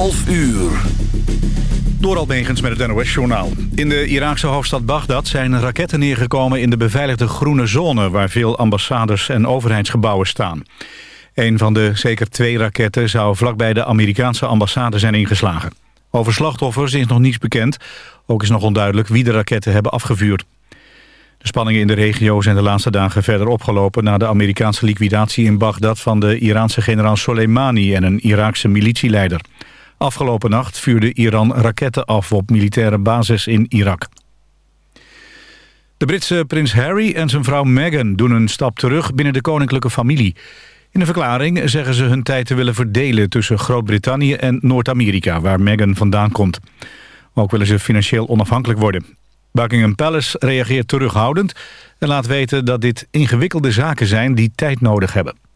11 uur. Door Almegens met het NOS-journaal. In de Iraakse hoofdstad Bagdad zijn raketten neergekomen in de beveiligde groene zone... waar veel ambassades en overheidsgebouwen staan. Een van de zeker twee raketten zou vlakbij de Amerikaanse ambassade zijn ingeslagen. Over slachtoffers is nog niets bekend. Ook is nog onduidelijk wie de raketten hebben afgevuurd. De spanningen in de regio zijn de laatste dagen verder opgelopen... na de Amerikaanse liquidatie in Bagdad van de Iraanse generaal Soleimani... en een Iraakse militieleider. Afgelopen nacht vuurde Iran raketten af op militaire bases in Irak. De Britse prins Harry en zijn vrouw Meghan doen een stap terug binnen de koninklijke familie. In een verklaring zeggen ze hun tijd te willen verdelen tussen Groot-Brittannië en Noord-Amerika, waar Meghan vandaan komt. Ook willen ze financieel onafhankelijk worden. Buckingham Palace reageert terughoudend en laat weten dat dit ingewikkelde zaken zijn die tijd nodig hebben.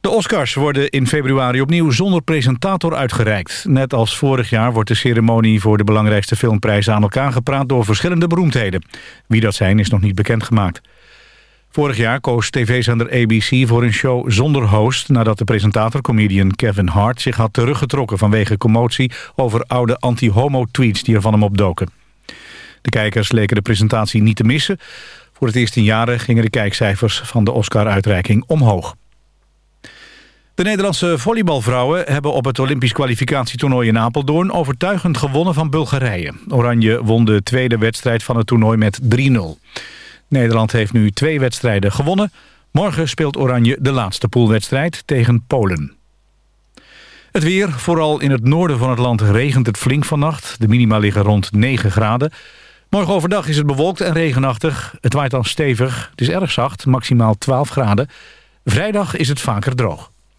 De Oscars worden in februari opnieuw zonder presentator uitgereikt. Net als vorig jaar wordt de ceremonie voor de belangrijkste filmprijzen aan elkaar gepraat door verschillende beroemdheden. Wie dat zijn is nog niet bekendgemaakt. Vorig jaar koos tv-zender ABC voor een show zonder host... nadat de presentator, comedian Kevin Hart, zich had teruggetrokken... vanwege commotie over oude anti-homo-tweets die er van hem opdoken. De kijkers leken de presentatie niet te missen. Voor het eerst in jaren gingen de kijkcijfers van de Oscar-uitreiking omhoog. De Nederlandse volleybalvrouwen hebben op het Olympisch kwalificatietoernooi in Apeldoorn overtuigend gewonnen van Bulgarije. Oranje won de tweede wedstrijd van het toernooi met 3-0. Nederland heeft nu twee wedstrijden gewonnen. Morgen speelt Oranje de laatste poolwedstrijd tegen Polen. Het weer, vooral in het noorden van het land regent het flink vannacht. De minima liggen rond 9 graden. Morgen overdag is het bewolkt en regenachtig. Het waait dan stevig. Het is erg zacht, maximaal 12 graden. Vrijdag is het vaker droog.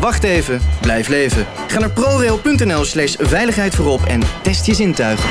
Wacht even, blijf leven. Ga naar prorail.nl slash veiligheid voorop en test je zintuigen.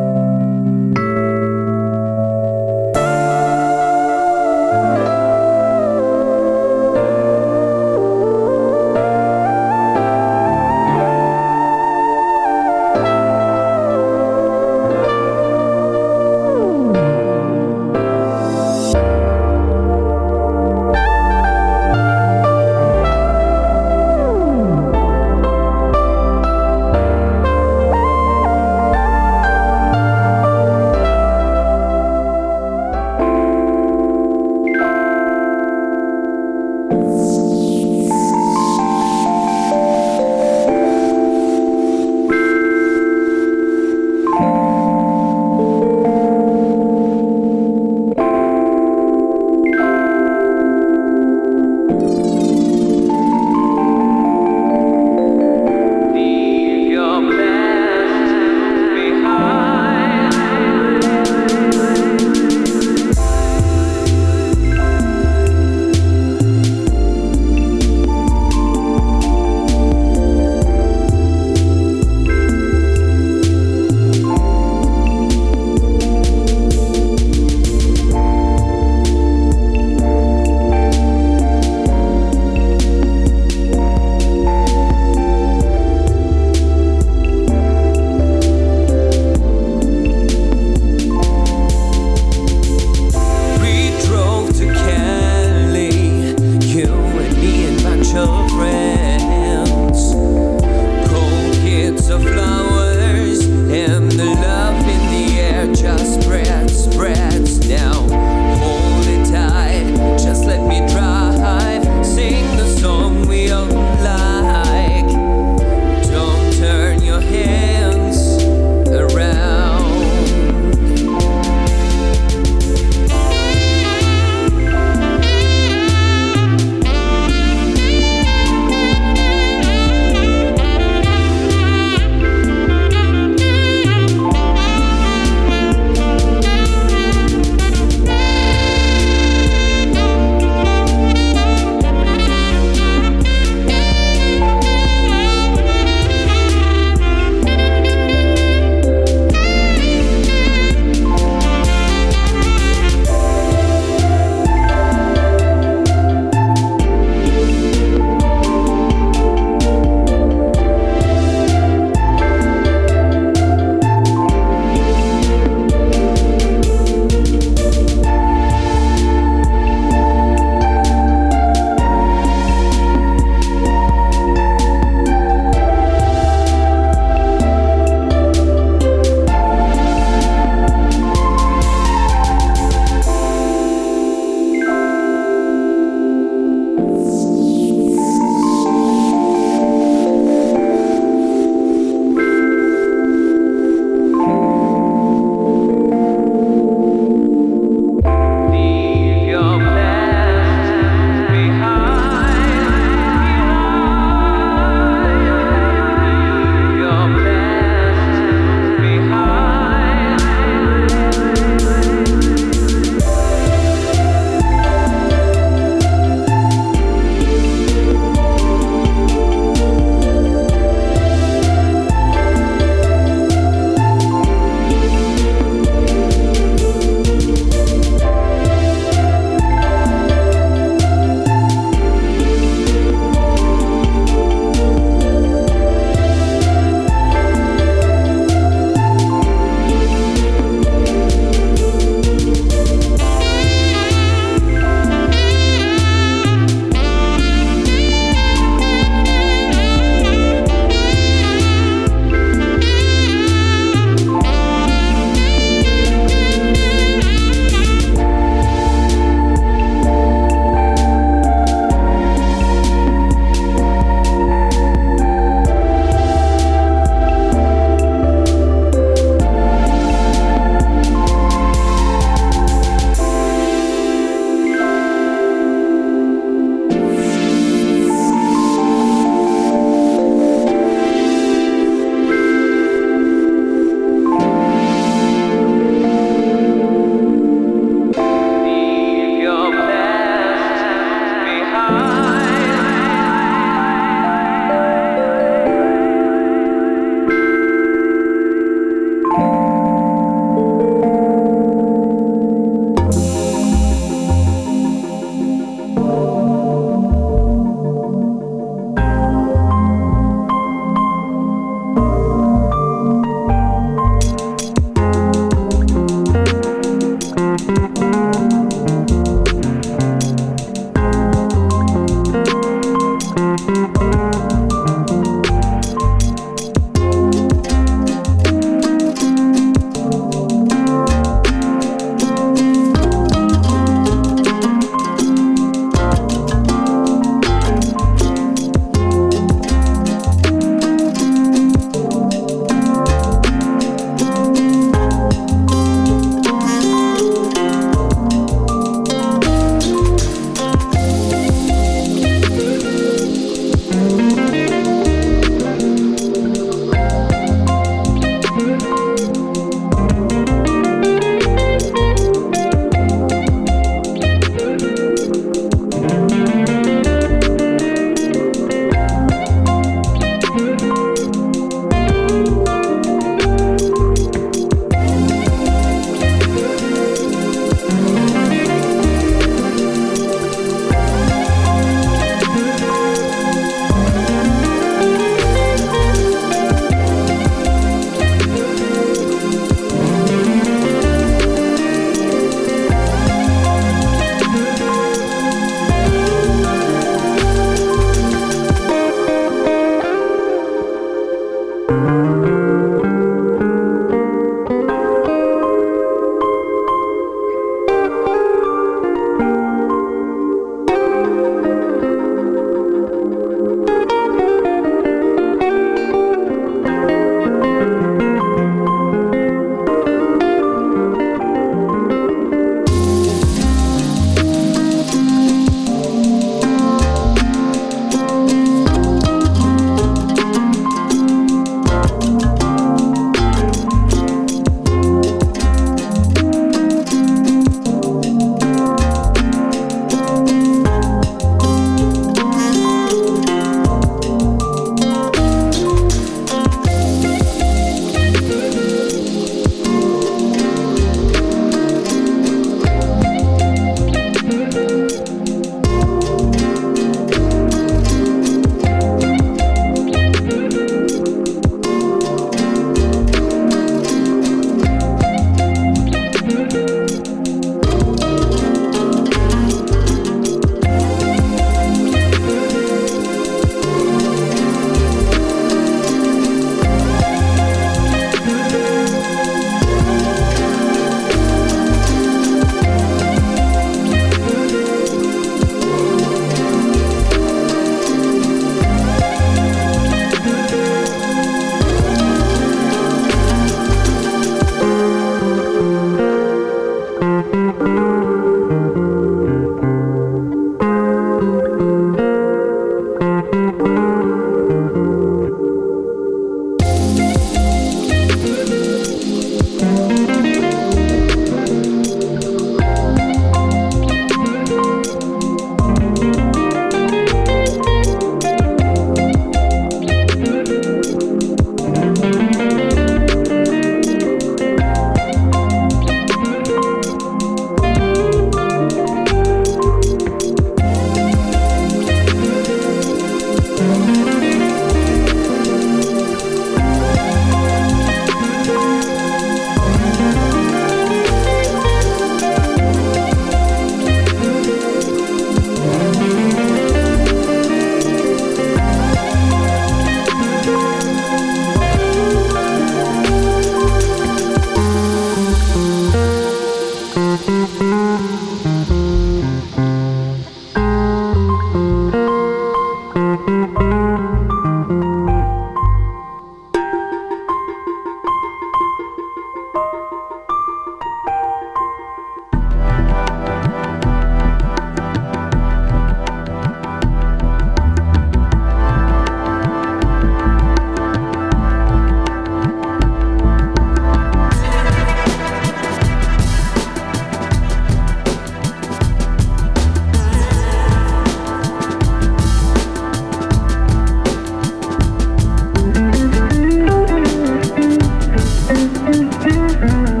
Mm-hmm.